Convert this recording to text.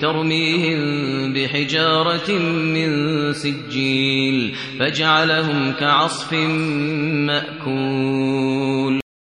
ترميهم بحجارة من سجيل فجعلهم كعصف مأكول.